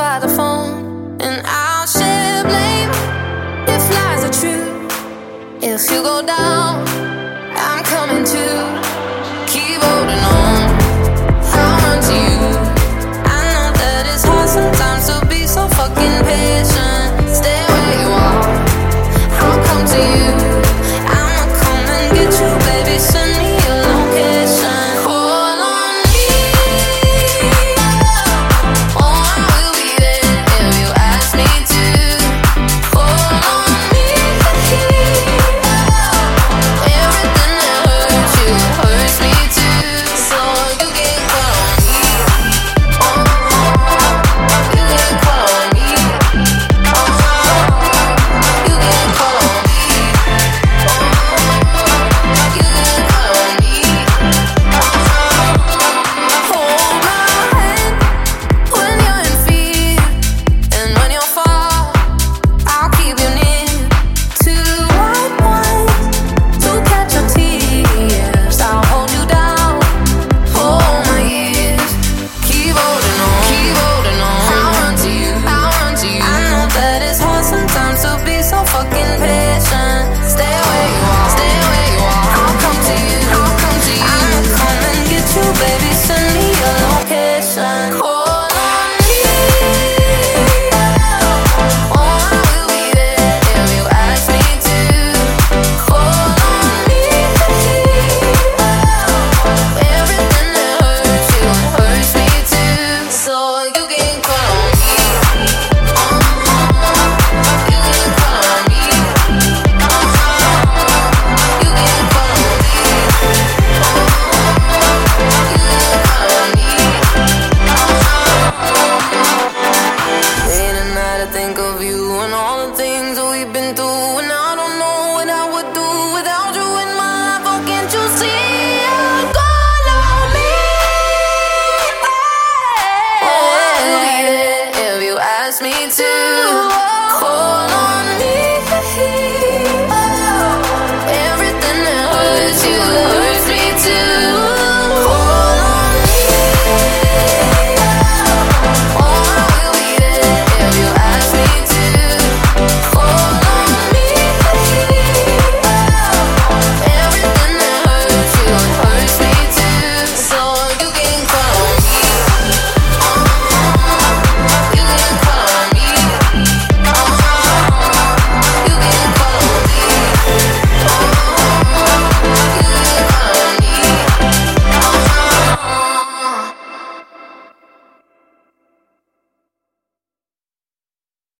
by the phone, and I'll share blame if lies are true. If you go down. Be so me to